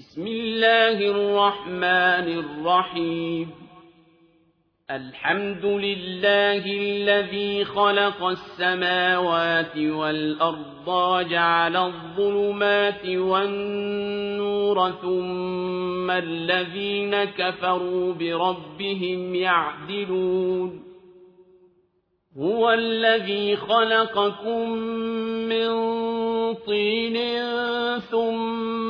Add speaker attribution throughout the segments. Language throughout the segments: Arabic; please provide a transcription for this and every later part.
Speaker 1: بسم الله الرحمن الرحيم. الحمد لله الذي خلق السماوات والأرض جعل الظلمات والنور ثم الذين كفروا بربهم يعدلون. هو الذي خلقكم من طين ثم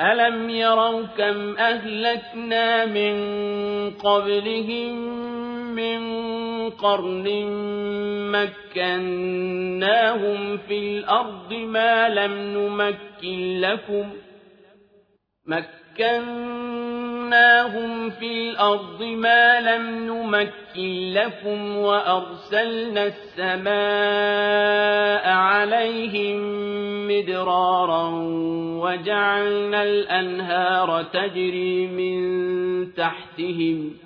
Speaker 1: ألم يروا كم أهلكنا من قبلهم من قرن مكناهم في الأرض ما لم نمكن لكم مكناهم في الأرض ما لم نمكن لكم وأرسلنا السماء عليهم مدرارا وجعلنا الأنهار تجري من تحتهم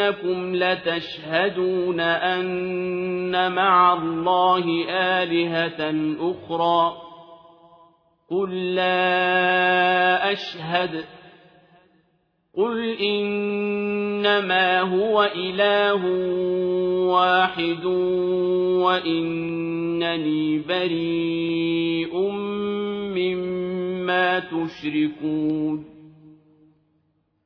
Speaker 1: أئنكم لتشهدون أن مع الله آلهة أخرى. قل لا أشهد. قل إنما هو إله واحد وإنني بريء مما تشركون.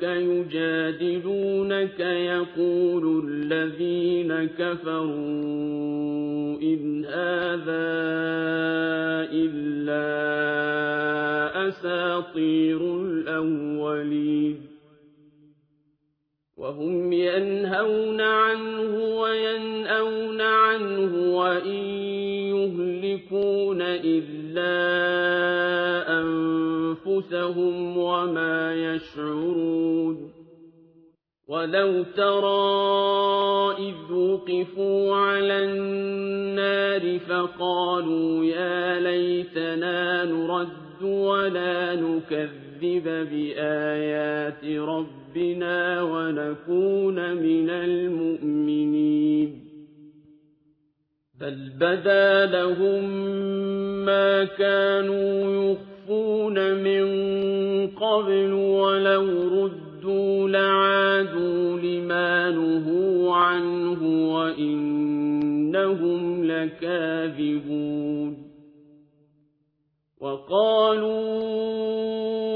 Speaker 1: جاءوك يجادلونك يقول الذين كفروا إن هذا إلا أساطير الأولين. وهم ينهون عنه وينأون عنه وإن يهلكون إلا أنفسهم وما يشعرون ولو ترى إذ وقفوا على النار فقالوا يا ليتنا نرد ولا نكذب بآيات ربنا ونكون من المؤمنين بل بدا لهم ما كانوا يخفون من قبل ولو ردوا لعادوا لما نهوا عنه وإنهم لكاذبون وقالوا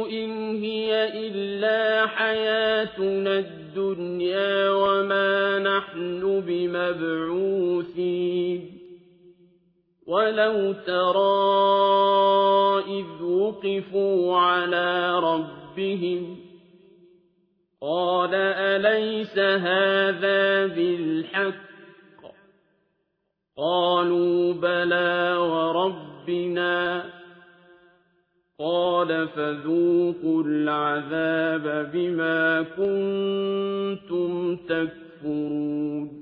Speaker 1: إن هي إلا حياتنا الدنيا وما نحن بمبعوثين ولو ترى إِذْ وُقِفُوا عَلَىٰ رَبِّهِمْ قَالَ أَلَيْسَ هَٰذَا بِالْحَقِّ ۖ قَالُوا بَلَىٰ وَرَبِّنَا ۚ قَالَ فَذُوقُوا الْعَذَابَ بِمَا كُنتُمْ تَكْفُرُونَ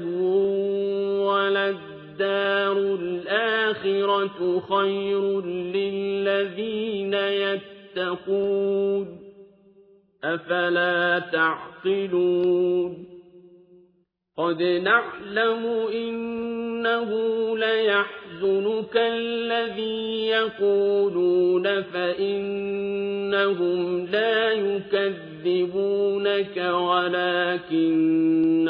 Speaker 1: الْآخِرَةُ خَيْرٌ لِّلَّذِينَ يَتَّقُونَ ۗ. أَفَلَا تَعْقِلُونَ؟ قَدْ نَعْلَمُ إِنَّهُ لَيَحْزُنُكَ الَّذِي يَقُولُونَ فَإِنَّهُمْ لَا يُكَذِّبُونَكَ وَلَٰكِنَّ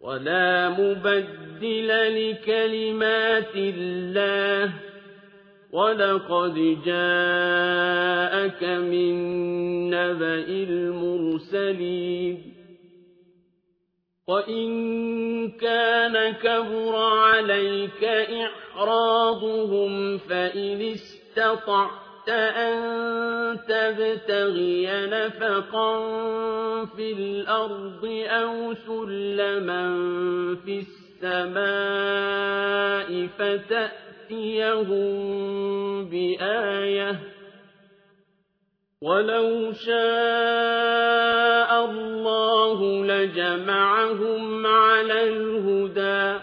Speaker 1: وَلَا مُبَدِّلَ لِكَلِمَاتِ اللَّهِ ۚ وَلَقَدْ جَاءَكَ مِن نَّبَإِ الْمُرْسَلِينَ وَإِن كَانَ كَبُرَ عَلَيْكَ إِعْرَاضُهُمْ فَإِنِ اسْتَطَعْتَ أَن تَبْتَغِيَ نَفَقًا فِي الْأَرْضِ أَوْ سُلَّمًا فِي السَّمَاءِ فَتَأْتِيَهُم بِآيَةٍ ۚ. وَلَوْ شَاءَ اللَّهُ لَجَمَعَهُمْ عَلَى الْهُدَىٰ ۚ.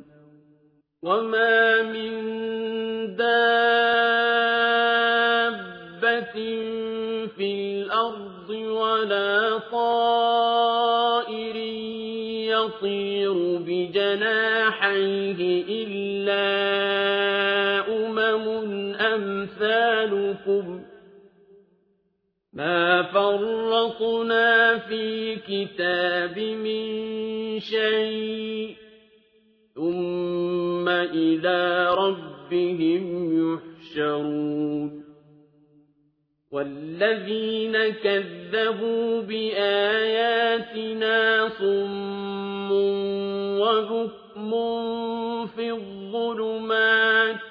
Speaker 1: وَمَا مِن دَابَّةٍ فِي الْأَرْضِ وَلَا طَائِرٍ يَطِيرُ بِجَنَاحَيْهِ إِلَّا أُمَمٌ أَمْثَالُكُم ۚ مَّا فَرَّطْنَا فِي الْكِتَابِ مِن شَيْءٍ ۚ ثُمَّ إِلَىٰ رَبِّهِمْ يُحْشَرُونَ وَالَّذِينَ كَذَّبُوا بِآيَاتِنَا صُمٌّ وَبُكْمٌ فِي الظُّلُمَاتِ ۗ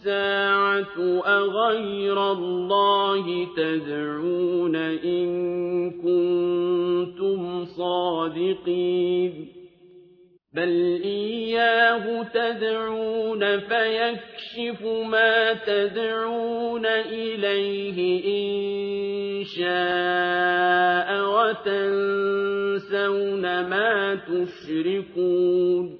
Speaker 1: السَّاعَةُ أَغَيْرَ اللَّهِ تَدْعُونَ إِن كُنتُمْ صَادِقِينَ بَلْ إِيَّاهُ تَدْعُونَ فَيَكْشِفُ مَا تَدْعُونَ إِلَيْهِ إِن شَاءَ وَتَنسَوْنَ مَا تُشْرِكُونَ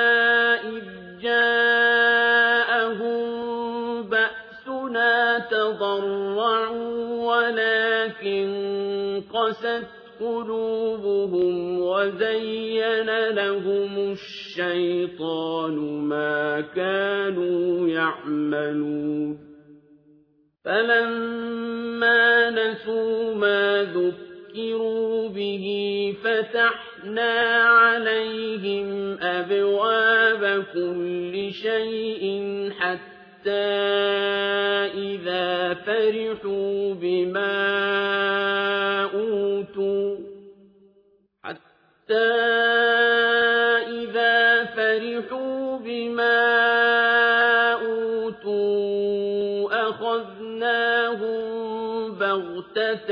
Speaker 1: تَضَرَّعُوا وَلَٰكِن قَسَتْ قُلُوبُهُمْ وَزَيَّنَ لَهُمُ الشَّيْطَانُ مَا كَانُوا يَعْمَلُونَ. فَلَمَّا نَسُوا مَا ذُكِّرُوا بِهِ فَتَحْنَا عَلَيْهِمْ أَبْوَابَ كُلِّ شَيْءٍ حَتَّىٰ إِذَا فَرِحُوا بِمَا أُوتُوا حَتَّىٰ إِذَا فَرِحُوا بِمَا أُوتُوا أَخَذْنَاهُم بَغْتَةً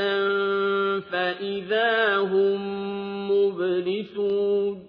Speaker 1: فَإِذَا هُم مُّبْلِسُونَ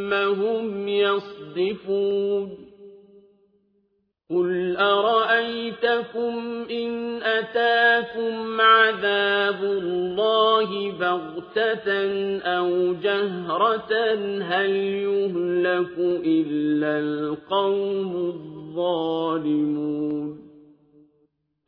Speaker 1: هُمْ يَصْدِفُونَ قُلْ أَرَأَيْتَكُمْ إِنْ أَتَاكُمْ عَذَابُ اللَّهِ بَغْتَةً أَوْ جَهْرَةً هَلْ يُهْلَكُ إِلَّا الْقَوْمُ الظَّالِمُونَ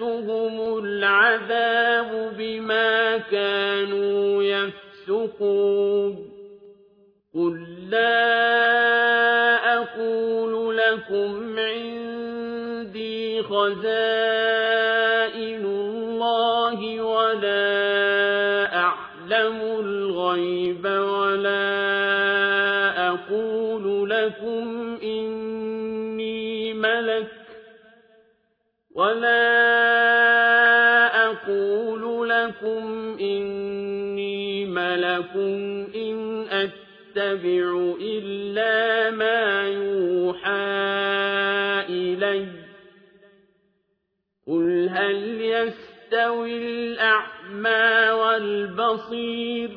Speaker 1: يَمَسُّهُمُ الْعَذَابُ بِمَا كَانُوا يَفْسُقُونَ قُل لَّا أَقُولُ لَكُمْ عِندِي خَزَائِنُ اللَّهِ وَلَا أَعْلَمُ الْغَيْبَ وَلَا أَقُولُ لَكُمْ إِنِّي مَلَكٌ وَلَا مَلَكٌ إِنْ أَتَّبِعُ إِلَّا مَا يُوحَىٰ إِلَيَّ ۚ قُلْ هَلْ يَسْتَوِي الْأَعْمَىٰ وَالْبَصِيرُ ۚ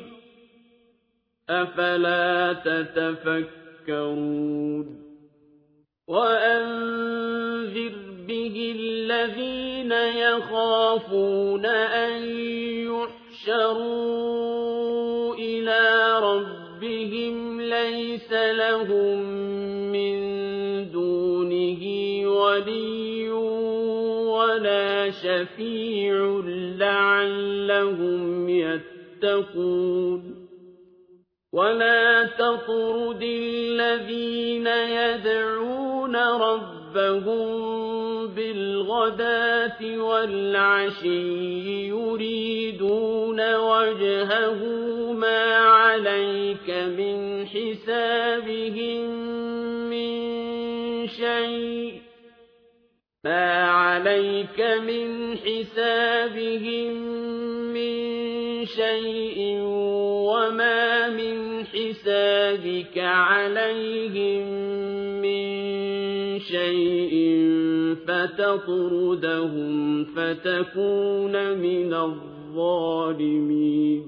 Speaker 1: أَفَلَا تَتَفَكَّرُونَ وَأَنذِرْ بِهِ الَّذِينَ يَخَافُونَ أَن يُحْشَرُوا إِلَىٰ رَبِّهِمْ لَيْسَ لَهُم مِّن دُونِهِ وَلِيٌّ وَلَا شَفِيعٌ لَّعَلَّهُمْ يَتَّقُونَ وَلَا تَطْرُدِ الَّذِينَ يَدْعُونَ رَبَّهُمْ ربهم بالغداة والعشي يريدون وجهه ما عليك من حسابهم من شيء ما عليك من حسابهم من شيء وما من حسابك عليهم شيء فتطردهم فتكون من الظالمين.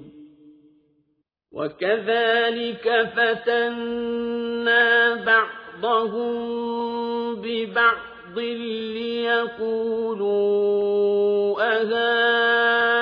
Speaker 1: وكذلك فتنا بعضهم ببعض ليقولوا أهؤلاء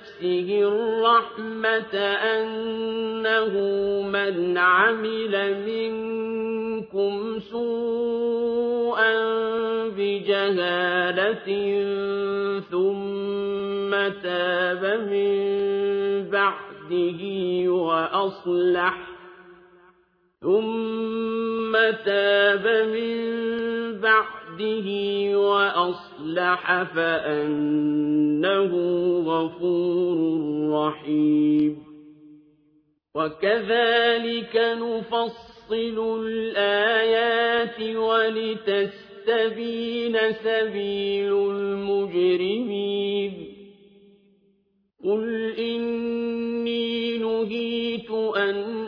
Speaker 1: نفسه الرحمة أنه من عمل منكم سوءا بجهالة ثم تاب من بعده وأصلح ثم تاب من بعده وأصلح فأنه غفور رحيم. وكذلك نفصل الآيات ولتستبين سبيل المجرمين. قل إني نهيت أن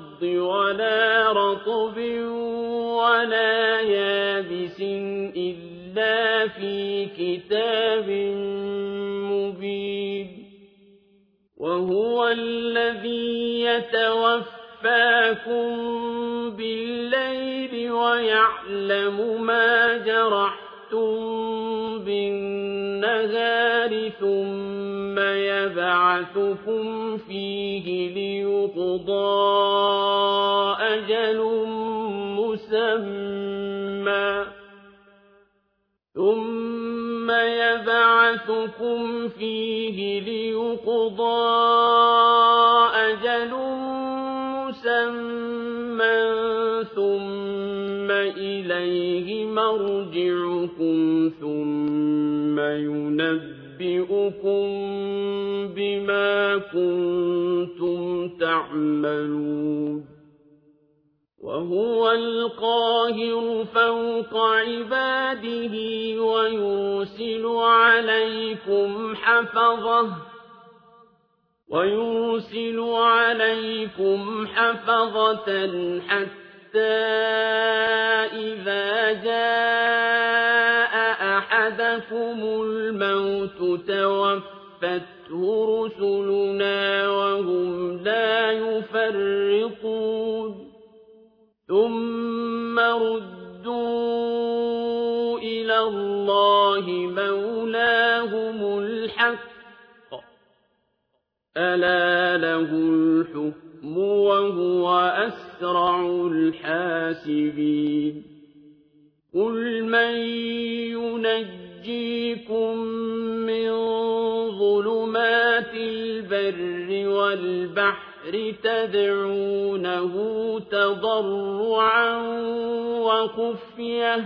Speaker 1: ولا رطب ولا يابس إلا في كتاب مبين وهو الذي يتوفاكم بالليل ويعلم ما جرحتم بالنهار ثم يبعثكم فيه ليقضى أجل مسمى ثم يبعثكم فيه ليقضى إليه مرجعكم ثم ينبئكم بما كنتم تعملون. وهو القاهر فوق عباده ويرسل عليكم حفظه ويرسل عليكم حفظة حتى إذا جاء أحدكم الموت توفته رسلنا وهم لا يفرقون ثم ردوا إلى الله مولاهم الحق ألا له الحكم وهو أسرع الحاسبين. قل من ينجيكم من ظلمات البر والبحر تدعونه تضرعا وخفية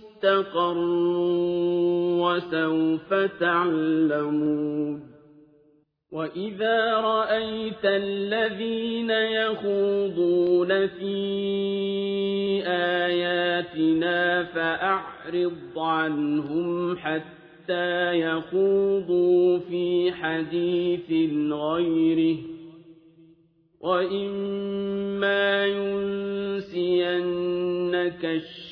Speaker 1: مستقر وسوف تعلمون وإذا رأيت الذين يخوضون في آياتنا فأعرض عنهم حتى يخوضوا في حديث غيره وإما ينسينك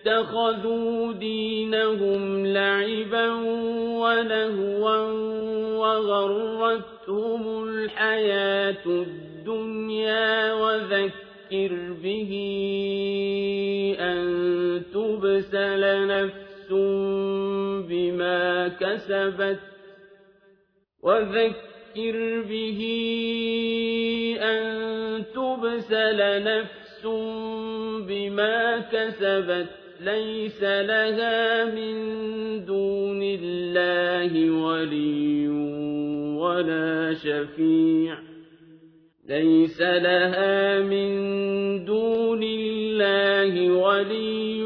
Speaker 1: اتخذوا دينهم لعبا ولهوا وغرتهم الحياة الدنيا وذكر به أن تبسل نفس بما كسبت وذكر به أن تبسل نفس بما كسبت ليس لها من دون الله ولي ولا شفيع. ليس لها من دون الله ولي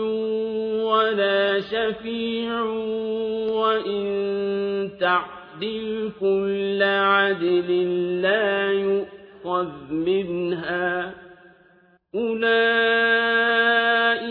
Speaker 1: ولا شفيع. وإن تعدل كل عدل لا يؤخذ منها. أولئك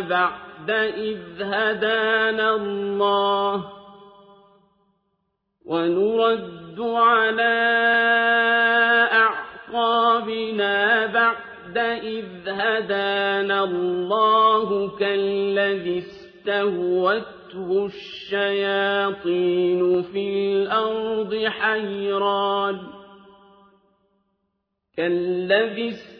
Speaker 1: بَعْدَ إِذْ هَدَانَا اللَّهُ وَنُرَدُّ عَلَىٰ أَعْقَابِنَا بَعْدَ إِذْ هَدَانَا اللَّهُ كَالَّذِي اسْتَهْوَتْهُ الشَّيَاطِينُ فِي الْأَرْضِ حَيْرَانٍ كَالَّذِي اسْتَهْوَتْهُ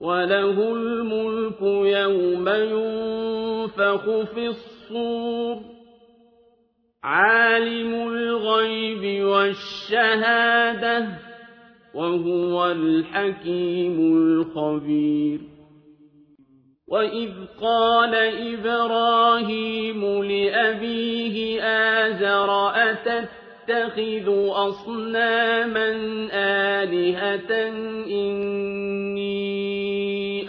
Speaker 1: وَلَهُ الْمُلْكُ يَوْمَ يُنفَخُ فِي الصُّورِ ۚ عَالِمُ الْغَيْبِ وَالشَّهَادَةِ ۚ وَهُوَ الْحَكِيمُ الْخَبِيرُ وَإِذْ قَالَ إِبْرَاهِيمُ لِأَبِيهِ آزَرَ أَتَتَّخِذُ أَصْنَامًا آلِهَةً إِنِّي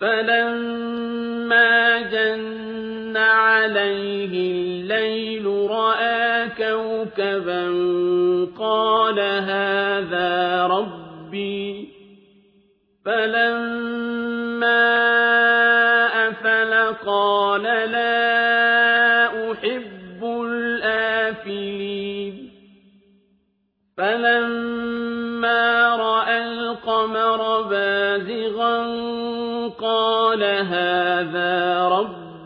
Speaker 1: فَلَمَّا جَنَّ عَلَيْهِ اللَّيْلُ رَأَىٰ كَوْكَبًا قَالَ هَٰذَا رَبِّي ۖ فَلَمَّا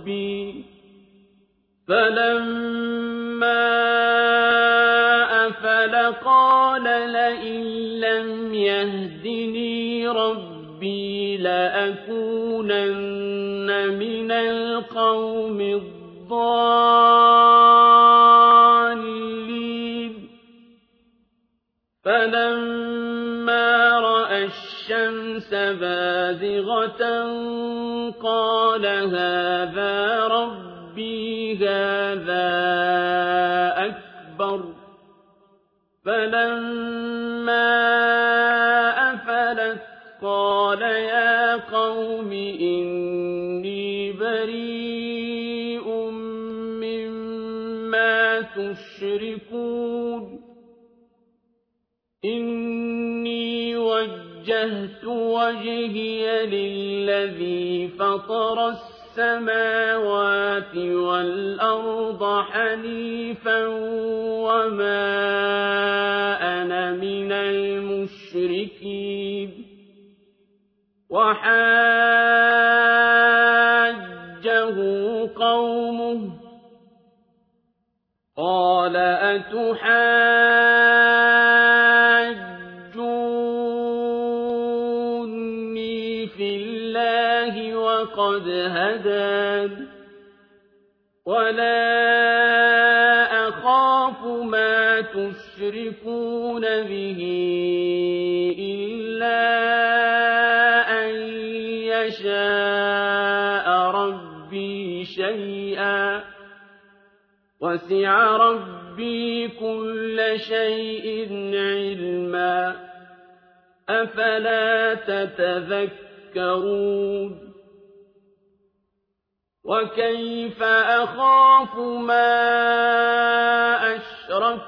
Speaker 1: رَبِّي ۖ. فَلَمَّا أَفَلَ قَالَ لَئِن لَّمْ يَهْدِنِي رَبِّي لَأَكُونَنَّ هَٰذَا رَبِّي هَٰذَا أَكْبَرُ ۖ فَلَمَّا أَفَلَتْ قَالَ يَا قَوْمِ إِنِّي بَرِيءٌ مِّمَّا تُشْرِكُونَ إِنِّي وَجَّهْتُ وَجْهِيَ لِلَّذِي فَطَرَ السَّمَاوَاتِ وَالْأَرْضَ حَنِيفًا وَمَا أَنَا مِنَ الْمُشْرِكِينَ وَحَاجَّهُ قَوْمُهُ ۚ قَالَ أَتُحَاجُّونِّي بِهِ إِلَّا أَن يَشَاءَ رَبِّي شَيْئًا ۗ. وسع ربي كل شيء علما. أفلا تتذكرون؟ وكيف أخاف ما أشركتم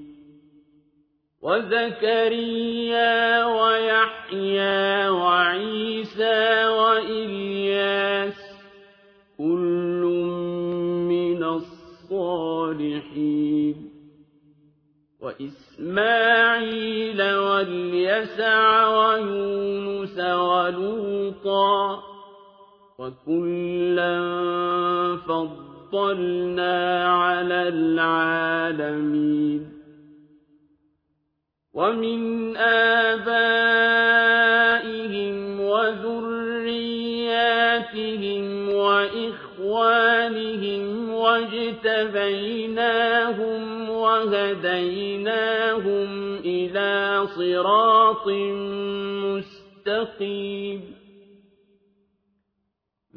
Speaker 1: وزكريا ويحيى وعيسى وإلياس كل من الصالحين وإسماعيل واليسع ويونس ولوطا وكلا فضل فَضَّلْنَا عَلَى الْعَالَمِينَ وَمِنْ آبَائِهِمْ وَذُرِّيَّاتِهِمْ وَإِخْوَانِهِمْ وَاجْتَبَيْنَاهُمْ وَهَدَيْنَاهُمْ إِلَىٰ صِرَاطٍ مُّسْتَقِيمٍ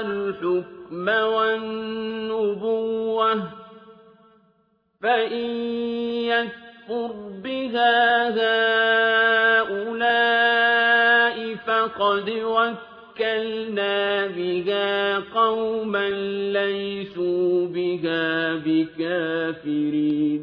Speaker 1: والحكم والنبوة فإن يكفر بها هؤلاء فقد وكلنا بها قوما ليسوا بها بكافرين.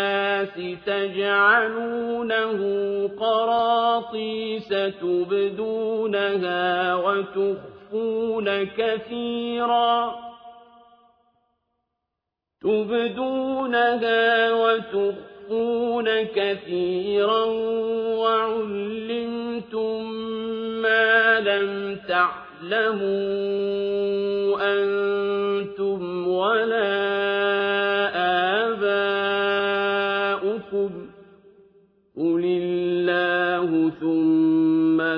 Speaker 1: النَّاسِ تَجْعَلُونَهُ قَرَاطِيسَ تُبْدُونَهَا وَتُخْفُونَ كَثِيرًا. تُبْدُونَهَا وَتُخْفُونَ كَثِيرًا وَعُلِّمْتُم مَّا لَمْ تَعْلَمُوا أَنتُمْ وَلَا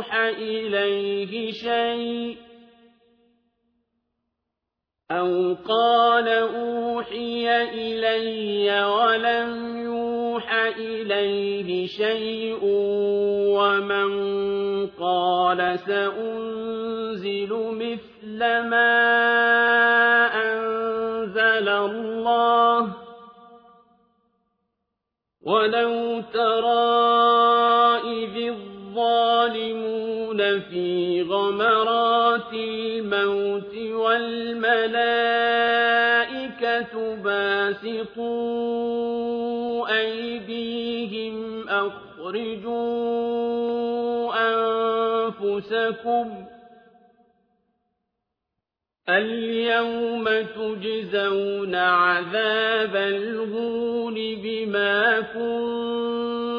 Speaker 1: يُوحَ إِلَيْهِ شَيْءٌ أَوْ قَالَ أُوحِيَ إِلَيَّ وَلَمْ يُوحَ إِلَيْهِ شَيْءٌ وَمَن قَالَ سَأُنزِلُ مِثْلَ مَا أَنزَلَ اللَّهُ ۗ وَلَوْ تَرَىٰ إِذِ الظَّالِمُونَ فِي غَمَرَاتِ الْمَوْتِ وَالْمَلَائِكَةُ بَاسِطُو أَيْدِيهِمْ أَخْرِجُوا أَنفُسَكُمُ ۖ الْيَوْمَ تُجْزَوْنَ عَذَابَ الْهُونِ بِمَا كُنتُمْ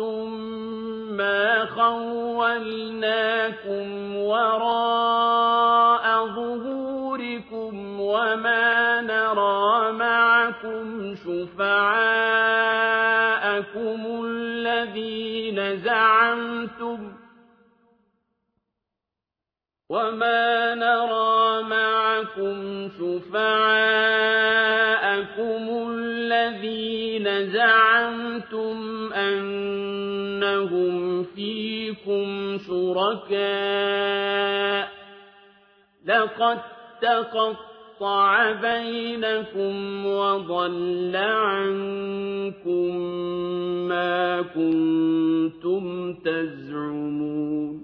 Speaker 1: مَّا خَوَّلْنَاكُمْ وَرَاءَ ظُهُورِكُمْ وَمَا نَرَىٰ مَعَكُمْ شُفَعَاءَكُمُ الَّذِينَ زَعَمْتُمْ وَمَا نَرَىٰ مَعَكُمْ شُفَعَاءَكُمُ الَّذِينَ زَعَمْتُمْ أَنَّهُمْ فِيكُمْ شُرَكَاءُ ۚ لَقَد تَّقَطَّعَ بَيْنَكُمْ وَضَلَّ عَنكُم مَّا كُنتُمْ تَزْعُمُونَ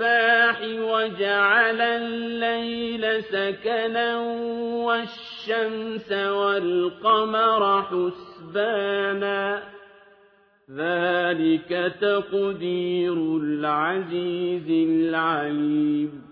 Speaker 1: الْإِصْبَاحِ وَجَعَلَ اللَّيْلَ سَكَنًا وَالشَّمْسَ وَالْقَمَرَ حُسْبَانًا ۚ. ذَٰلِكَ تَقْدِيرُ الْعَزِيزِ الْعَلِيمِ.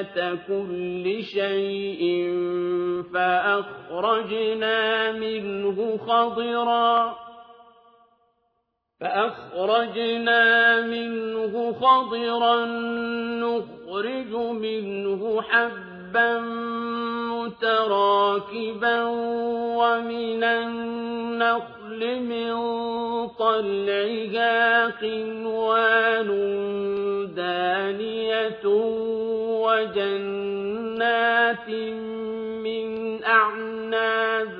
Speaker 1: نبات كل شيء فأخرجنا منه خضرا. فأخرجنا منه خضرا نخرج منه حبا متراكبا ومن النخل من طلعها قنوان دانية وجنات من أعناب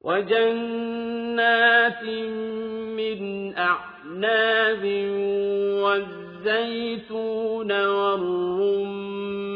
Speaker 1: وجنات من أعناب والزيتون والرمان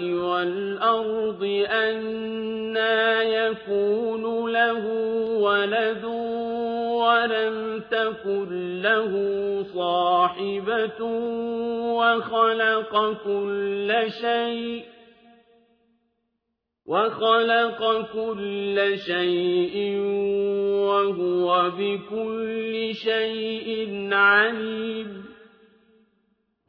Speaker 1: والأرض أنا يكون له ولد ولم تكن له صاحبة وخلق كل شيء وخلق كل شيء وهو بكل شيء عليم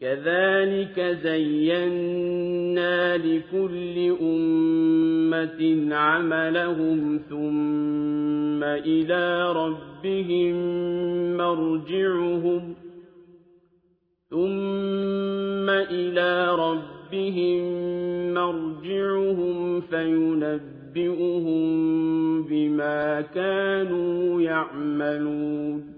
Speaker 1: كذلك زينا لكل أمة عملهم ثم إلى ربهم مرجعهم فينبئهم بما كانوا يعملون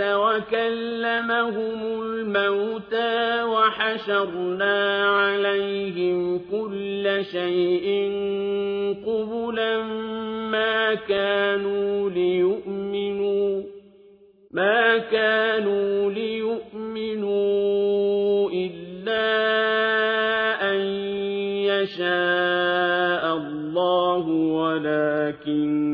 Speaker 1: وكلمهم الموتى وحشرنا عليهم كل شيء قبلا ما كانوا ليؤمنوا ما كانوا ليؤمنوا إلا أن يشاء الله ولكن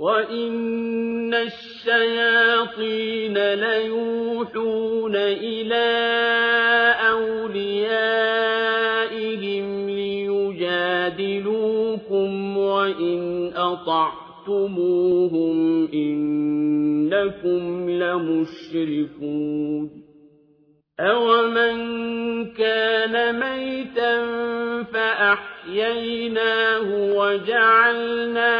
Speaker 1: وَإِنَّ الشَّيَاطِينَ لَيُوحُونَ إِلَىٰ أَوْلِيَائِهِمْ لِيُجَادِلُوكُمْ ۖ وَإِنْ أَطَعْتُمُوهُمْ إِنَّكُمْ لَمُشْرِكُونَ أَوَمَن كَانَ مَيْتًا فَأَحْيَيْنَاهُ وَجَعَلْنَا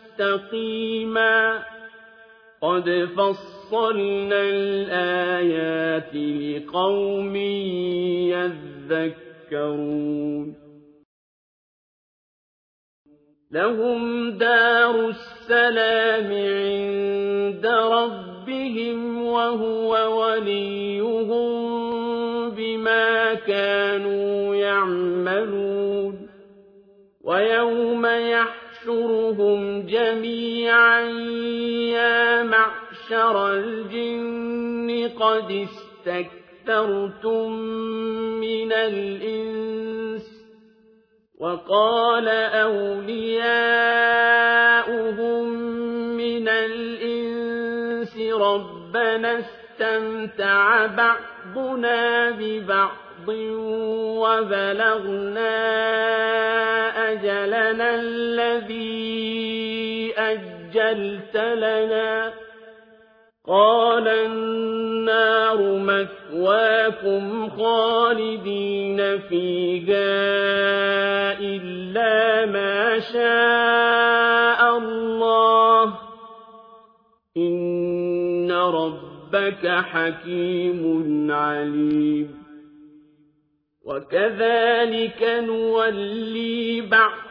Speaker 1: مُسْتَقِيمًا ۗ قَدْ فَصَّلْنَا الْآيَاتِ لِقَوْمٍ يَذَّكَّرُونَ لَهُمْ دَارُ السَّلَامِ عِندَ رَبِّهِمْ ۖ وَهُوَ وَلِيُّهُم جَمِيعًا يَا مَعْشَرَ الْجِنِّ قَدِ اسْتَكْثَرْتُم مِّنَ الْإِنسِ ۖ وَقَالَ أَوْلِيَاؤُهُم مِّنَ الْإِنسِ رَبَّنَا اسْتَمْتَعَ بَعْضُنَا بِبَعْضٍ وَبَلَغْنَا أَجَلَنَا الَّذِي أَجَّلْتَ لَنَا ۚ قَالَ النَّارُ مَثْوَاكُمْ خَالِدِينَ فِيهَا إِلَّا مَا شَاءَ اللَّهُ ۗ. إِنَّ رَبَّكَ حَكِيمٌ عَلِيمٌ. وكذلك نولي بعض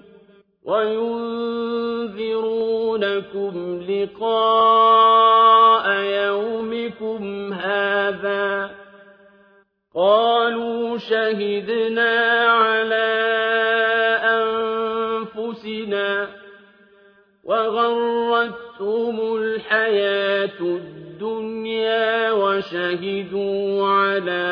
Speaker 1: وينذرونكم لقاء يومكم هذا قالوا شهدنا على أنفسنا وغرتهم الحياة الدنيا وشهدوا على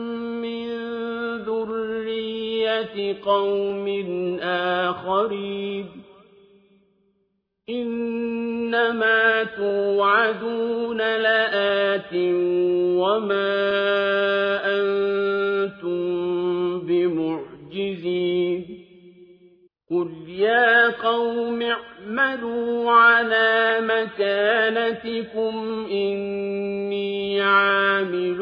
Speaker 1: ذُرِّيَّةِ قَوْمٍ آخَرِينَ. إِنَّمَا تُوعَدُونَ لَآتٍ وَمَا أَنتُم بِمُعْجِزِينَ. قُلْ يَا قَوْمِ اعْمَلُوا عَلَىٰ مَكَانَتِكُمْ إِنِّي عَامِلٌ ۖ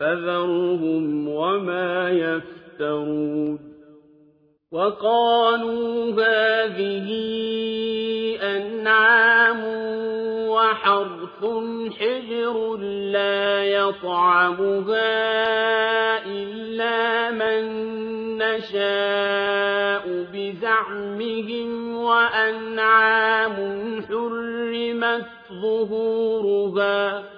Speaker 1: فذرهم وما يفترون. وقالوا هذه أنعام وحرث حجر لا يطعمها إلا من نشاء بزعمهم وأنعام حرمت ظهورها.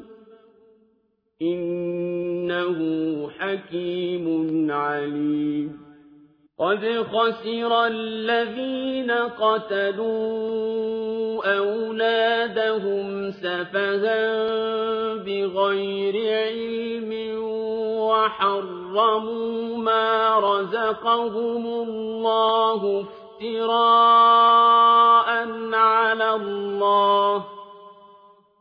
Speaker 1: إنه حكيم عليم. قد خسر الذين قتلوا أولادهم سفها بغير علم وحرموا ما رزقهم الله افتراء على الله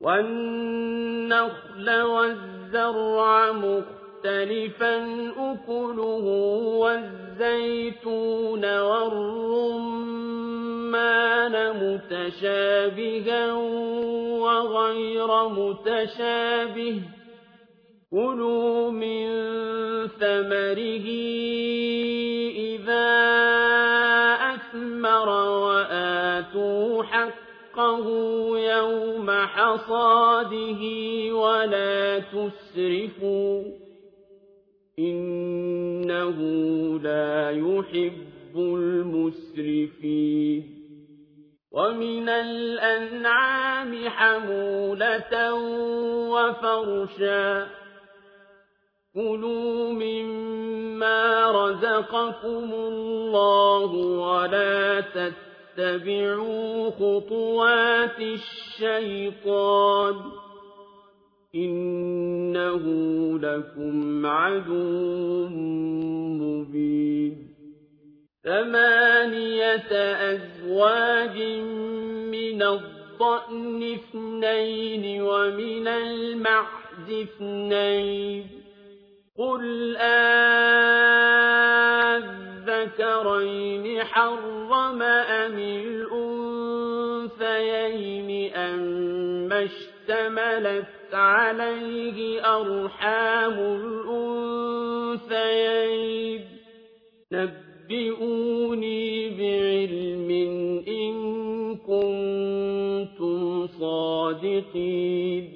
Speaker 1: والنخل والزرع مختلفا أكله والزيتون والرمان متشابها وغير متشابه. كُلُوا مِن ثَمَرِهِ حَقَّهُ يَوْمَ حَصَادِهِ وَلَا تُسْرِفُوا ۚ إِنَّهُ لَا يُحِبُّ الْمُسْرِفِينَ وَمِنَ الْأَنْعَامِ حَمُولَةً وَفَرْشًا كُلُوا مِمَّا رَزَقَكُمُ اللَّهُ وَلَا تَتَّبِعُوا خُطُوَاتِ الشَّيْطَانِ ۚ إِنَّهُ لَكُمْ عَدُوٌّ مُّبِينٌ. ثَمَانِيَةَ أَزْوَاجٍ مِّنَ الضَّأْنِ اثْنَيْنِ وَمِنَ الْمَعْزِ اثْنَيْنِ. قُلْ آلذَّكَرَيْنِ حَرَّمَ أَمِ الْأُنثَيَيْنِ أَمَّا اشْتَمَلَتْ عَلَيْهِ أَرْحَامُ الْأُنثَيَيْنِ؟ نَبِّئُونِي بِعِلْمٍ إِن كُنتُمْ صَادِقِينَ.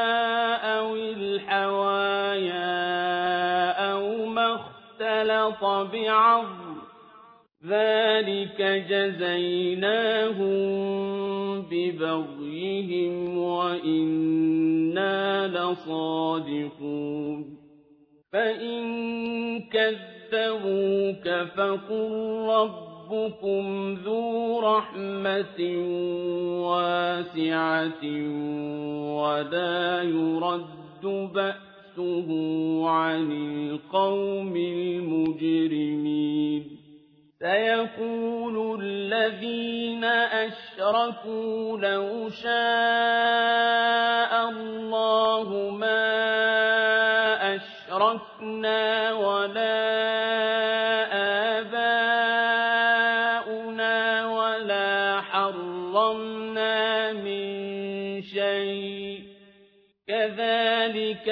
Speaker 1: بِعَظْمٍ ذَٰلِكَ جَزَيْنَاهُم بِبَغْيِهِمْ وَإِنَّا لَصَادِقُونَ. فَإِن كَذَّبُوكَ فَقُل رَّبُّكُمْ ذُو رَحْمَةٍ وَاسِعَةٍ وَلَا يُرَدُّ بَأْسُهُ عَنِ الْقَوْمِ الْمُجْرِمِينَ. سَيَقُولُ الَّذِينَ أَشْرَكُوا لَوْ شَاءَ اللَّهُ مَا أَشْرَكْنَا وَلَا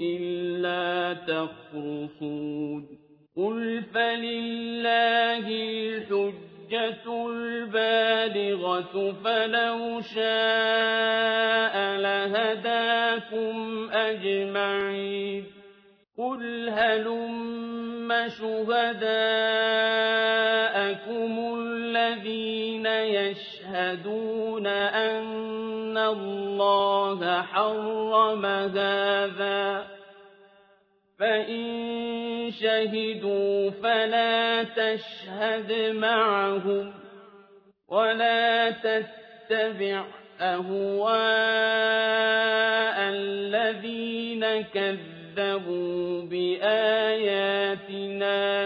Speaker 1: إِلَّا تَخْرُصُونَ قُلْ فَلِلَّهِ الْحُجَّةُ الْبَالِغَةُ فَلَوْ شَاءَ لَهَدَاكُمْ أَجْمَعِينَ قُلْ هَلُمَّ شُهَدَاءَكُمُ الَّذِينَ يَشْهَدُونَ أَنَّ اللَّهَ حَرَّمَ هَٰذَا ۖ فَإِن شَهِدُوا فَلَا تَشْهَدْ مَعَهُمْ ۚ وَلَا تَتَّبِعْ أَهْوَاءَ الَّذِينَ كَذَّبُوا بِآيَاتِنَا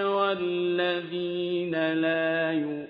Speaker 1: وَالَّذِينَ لَا يُؤْمِنُونَ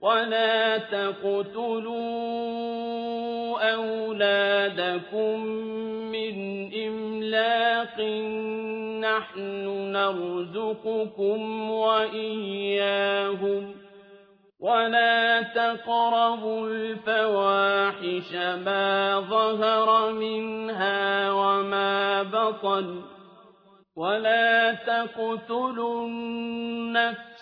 Speaker 1: وَلَا تَقْتُلُوا أَوْلَادَكُم مِّنْ إِمْلَاقٍ ۖ نَّحْنُ نَرْزُقُكُمْ وَإِيَّاهُمْ ۖ وَلَا تَقْرَبُوا الْفَوَاحِشَ مَا ظَهَرَ مِنْهَا وَمَا بَطَنَ ۖ وَلَا تَقْتُلُوا النَّفْسَ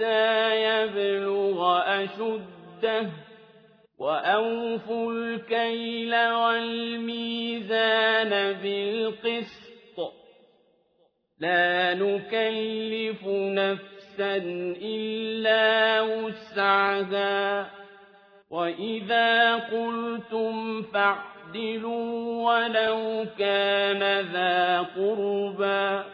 Speaker 1: يَبْلُغَ أَشُدَّهُ ۖ وَأَوْفُوا الْكَيْلَ وَالْمِيزَانَ بِالْقِسْطِ ۖ لَا نُكَلِّفُ نَفْسًا إِلَّا وُسْعَهَا ۖ وَإِذَا قُلْتُمْ فَاعْدِلُوا وَلَوْ كَانَ ذَا قُرْبَىٰ ۖ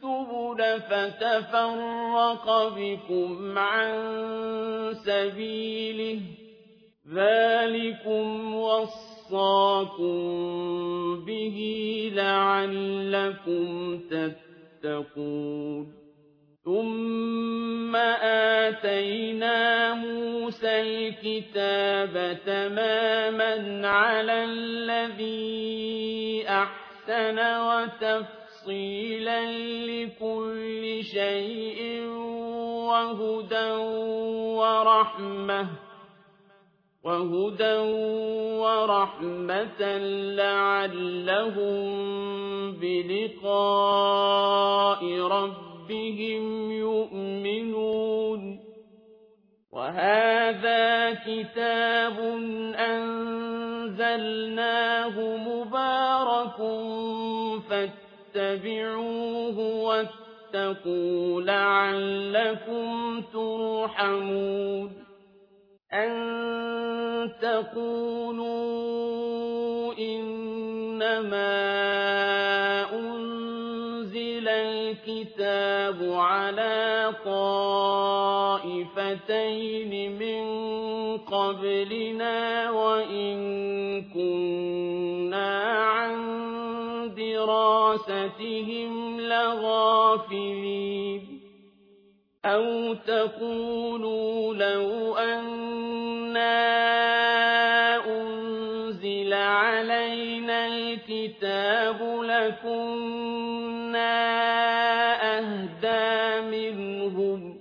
Speaker 1: السُّبُلَ فَتَفَرَّقَ بِكُمْ عَن سَبِيلِهِ ۚ. ذَٰلِكُمْ وَصَّاكُم بِهِ لَعَلَّكُمْ تَتَّقُونَ. ثُمَّ آتَيْنَا مُوسَى الْكِتَابَ تَمَامًا عَلَى الَّذِي أَحْسَنَ وَتَفْصِيلًا لِّكُلِّ شَيْءٍ وَهُدًى وَرَحْمَةً لَّعَلَّهُم بِلِقَاءِ رَبِّهِمْ يُؤْمِنُونَ. وَهَٰذَا كِتَابٌ أَنزَلْنَاهُ مُبَارَكٌ فَاتَّبِعُوهُ وَاتَّقُوا لَعَلَّكُمْ تُرْحَمُونَ أَن تَقُولُوا إِنَّمَا أُنزِلَ الْكِتَابُ عَلَىٰ طَائِفَتَيْنِ مِن قَبْلِنَا وَإِن كُنَّا عَن دِرَاسَتِهِمْ لَغَافِلِينَ أَوْ تَقُولُوا لَوْ أَنَّا أُنزِلَ عَلَيْنَا الْكِتَابُ لَكُنَّا أَهْدَىٰ مِنْهُمْ ۚ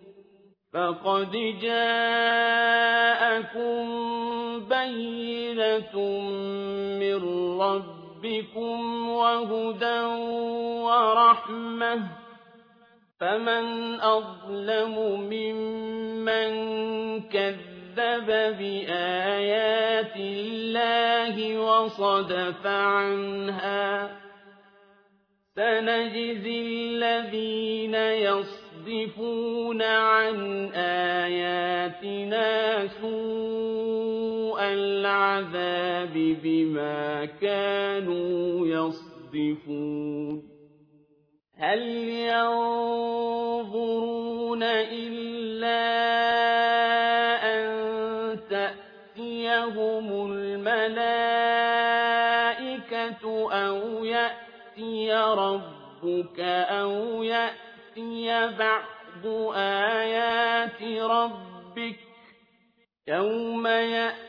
Speaker 1: فَقَدْ جَاءَكُم بَيِّنَةٌ رَّبِّكُمْ وَهُدًى وَرَحْمَةٌ ۚ فَمَنْ أَظْلَمُ مِمَّن كَذَّبَ بِآيَاتِ اللَّهِ وَصَدَفَ عَنْهَا ۗ سَنَجْزِي الَّذِينَ يَصْدِفُونَ عَنْ آيَاتِنَا سُوءَ الْعَذَابِ بِمَا كَانُوا يَصْدِفُونَ. هَلْ يَنظُرُونَ إِلَّا أَن تَأْتِيَهُمُ الْمَلَائِكَةُ أَوْ يَأْتِيَ رَبُّكَ أَوْ يَأْتِيَ بَعْضُ آيَاتِ رَبِّكَ ۗ يَوْمَ يَأْتِي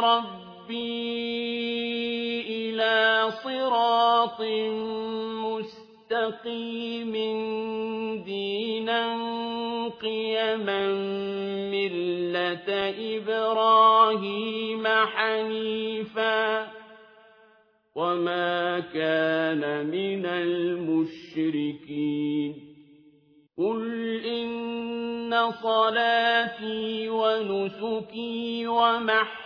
Speaker 1: رَبِّي إِلَىٰ صِرَاطٍ مُّسْتَقِيمٍ دِينًا قِيَمًا مِّلَّةَ إِبْرَاهِيمَ حَنِيفًا وَمَا كَانَ مِنَ الْمُشْرِكِينَ قُلْ إِنَّ صَلَاتِي وَنُسُكِي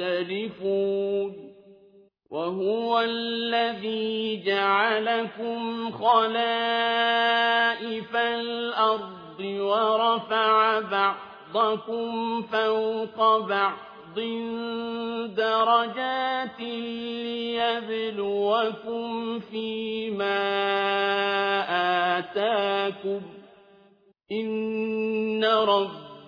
Speaker 1: تختلفون وهو الذي جعلكم خلائف الأرض ورفع بعضكم فوق بعض درجات ليبلوكم فيما آتاكم إن